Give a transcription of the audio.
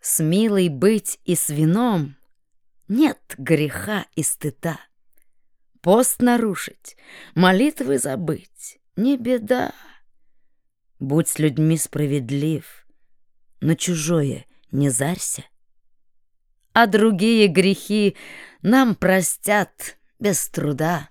С милой быть и с вином Нет греха и стыда. Пост нарушить, молитвы забыть — не беда. Будь с людьми справедлив, на чужое не зарься. А другие грехи нам простят без труда.